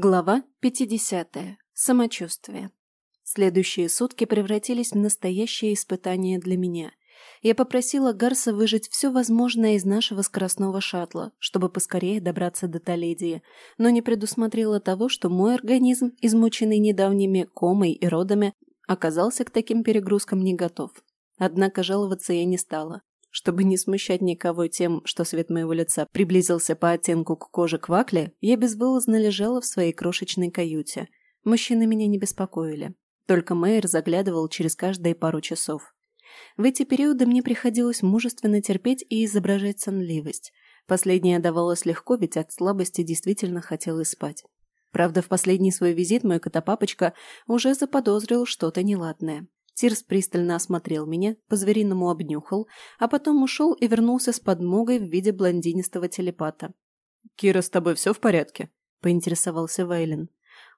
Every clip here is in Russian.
Глава 50. Самочувствие. Следующие сутки превратились в настоящее испытание для меня. Я попросила Гарса выжать все возможное из нашего скоростного шаттла, чтобы поскорее добраться до Толедии, но не предусмотрела того, что мой организм, измученный недавними комой и родами, оказался к таким перегрузкам не готов. Однако жаловаться я не стала. Чтобы не смущать никого тем, что свет моего лица приблизился по оттенку к коже Квакли, я безвылазно лежала в своей крошечной каюте. Мужчины меня не беспокоили. Только Мэйр заглядывал через каждые пару часов. В эти периоды мне приходилось мужественно терпеть и изображать сонливость. Последнее давалось легко, ведь от слабости действительно хотелось спать. Правда, в последний свой визит мой котопапочка уже заподозрил что-то неладное. Тирс пристально осмотрел меня, по-звериному обнюхал, а потом ушел и вернулся с подмогой в виде блондинистого телепата. «Кира, с тобой все в порядке?» – поинтересовался Вейлин.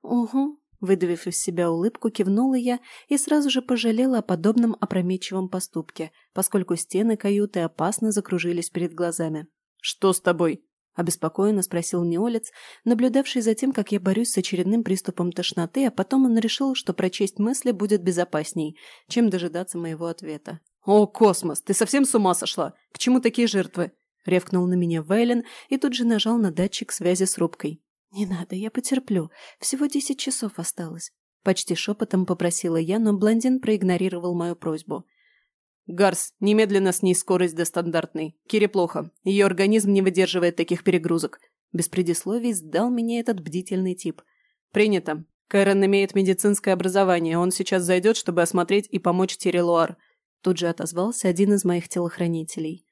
«Угу», Выдавив из себя улыбку, кивнула я и сразу же пожалела о подобном опрометчивом поступке, поскольку стены каюты опасно закружились перед глазами. «Что с тобой?» – обеспокоенно спросил неолец, наблюдавший за тем, как я борюсь с очередным приступом тошноты, а потом он решил, что прочесть мысли будет безопасней, чем дожидаться моего ответа. «О, космос, ты совсем с ума сошла? К чему такие жертвы?» – ревкнул на меня Вейлен и тут же нажал на датчик связи с рубкой. «Не надо, я потерплю. Всего десять часов осталось». Почти шепотом попросила я, но блондин проигнорировал мою просьбу. «Гарс, немедленно снизь скорость до стандартной. Кире плохо. Ее организм не выдерживает таких перегрузок». Без предисловий сдал меня этот бдительный тип. «Принято. Кэрон имеет медицинское образование. Он сейчас зайдет, чтобы осмотреть и помочь Тире Луар». Тут же отозвался один из моих телохранителей.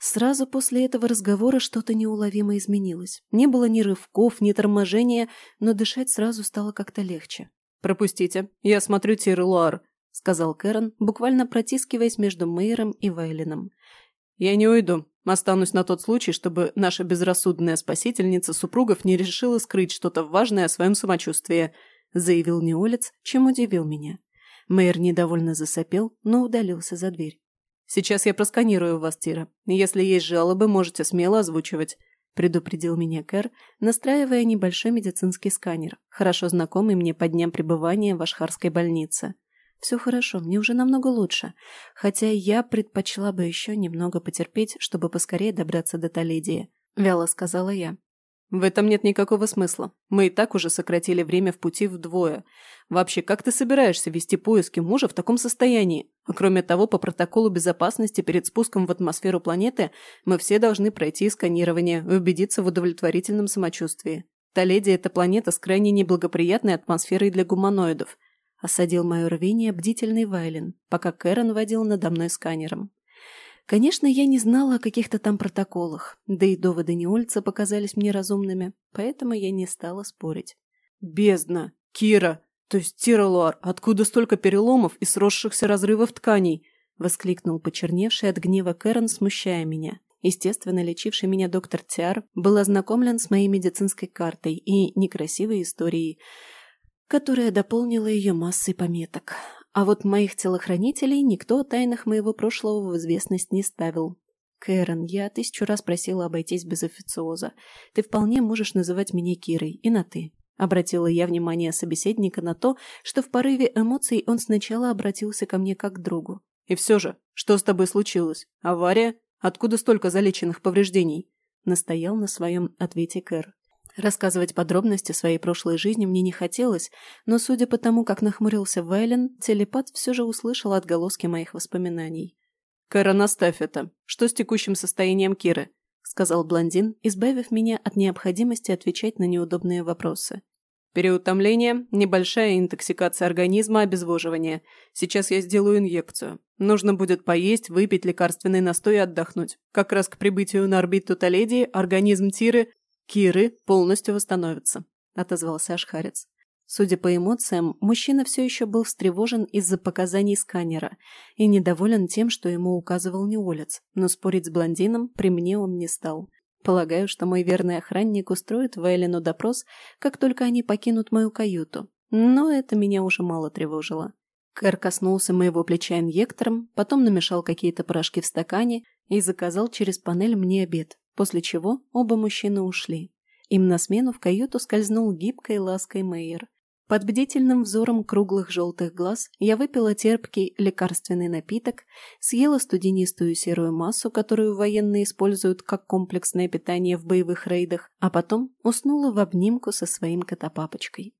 Сразу после этого разговора что-то неуловимо изменилось. Не было ни рывков, ни торможения, но дышать сразу стало как-то легче. «Пропустите, я смотрю Тирелуар», — сказал Кэрон, буквально протискиваясь между Мейером и Вайлином. «Я не уйду. Останусь на тот случай, чтобы наша безрассудная спасительница супругов не решила скрыть что-то важное о своем самочувствии», — заявил Неолец, чем удивил меня. Мэйр недовольно засопел, но удалился за дверь. Сейчас я просканирую вас, Тира. Если есть жалобы, можете смело озвучивать», – предупредил меня Кэр, настраивая небольшой медицинский сканер, хорошо знакомый мне по дням пребывания в Ашхарской больнице. «Все хорошо, мне уже намного лучше. Хотя я предпочла бы еще немного потерпеть, чтобы поскорее добраться до Толедии», – вяло сказала я. В этом нет никакого смысла. Мы и так уже сократили время в пути вдвое. Вообще, как ты собираешься вести поиски мужа в таком состоянии? А кроме того, по протоколу безопасности перед спуском в атмосферу планеты мы все должны пройти сканирование и убедиться в удовлетворительном самочувствии. Толедия – это планета с крайне неблагоприятной атмосферой для гуманоидов. Осадил мое рвение бдительный Вайлен, пока Кэрон водил надо мной сканером. Конечно, я не знала о каких-то там протоколах, да и доводы Неольца показались мне разумными, поэтому я не стала спорить. «Бездна! Кира! То есть Тиролуар! Откуда столько переломов и сросшихся разрывов тканей?» — воскликнул почерневший от гнева Кэрон, смущая меня. Естественно, лечивший меня доктор Тиар был ознакомлен с моей медицинской картой и некрасивой историей, которая дополнила ее массой пометок. А вот моих телохранителей никто о тайнах моего прошлого в известность не ставил. Кэрон, я тысячу раз просила обойтись без официоза. Ты вполне можешь называть меня Кирой, и на «ты». Обратила я внимание собеседника на то, что в порыве эмоций он сначала обратился ко мне как к другу. «И все же, что с тобой случилось? Авария? Откуда столько залеченных повреждений?» Настоял на своем ответе Кэр. Рассказывать подробности своей прошлой жизни мне не хотелось, но судя по тому, как нахмурился Вайлен, телепат все же услышал отголоски моих воспоминаний. «Кэрон, оставь это. Что с текущим состоянием Киры?» — сказал блондин, избавив меня от необходимости отвечать на неудобные вопросы. «Переутомление, небольшая интоксикация организма, обезвоживание. Сейчас я сделаю инъекцию. Нужно будет поесть, выпить лекарственный настой и отдохнуть. Как раз к прибытию на орбиту Толедии организм Тиры Киры полностью восстановится», – отозвался Ашхарец. Судя по эмоциям, мужчина все еще был встревожен из-за показаний сканера и недоволен тем, что ему указывал неолец, но спорить с блондином при мне он не стал. Полагаю, что мой верный охранник устроит Вайлину допрос, как только они покинут мою каюту. Но это меня уже мало тревожило. Кэр коснулся моего плеча инъектором, потом намешал какие-то порошки в стакане и заказал через панель мне обед, после чего оба мужчины ушли. Им на смену в каюту скользнул гибкой лаской Мейер. Под бдительным взором круглых желтых глаз я выпила терпкий лекарственный напиток, съела студенистую серую массу, которую военные используют как комплексное питание в боевых рейдах, а потом уснула в обнимку со своим котопапочкой.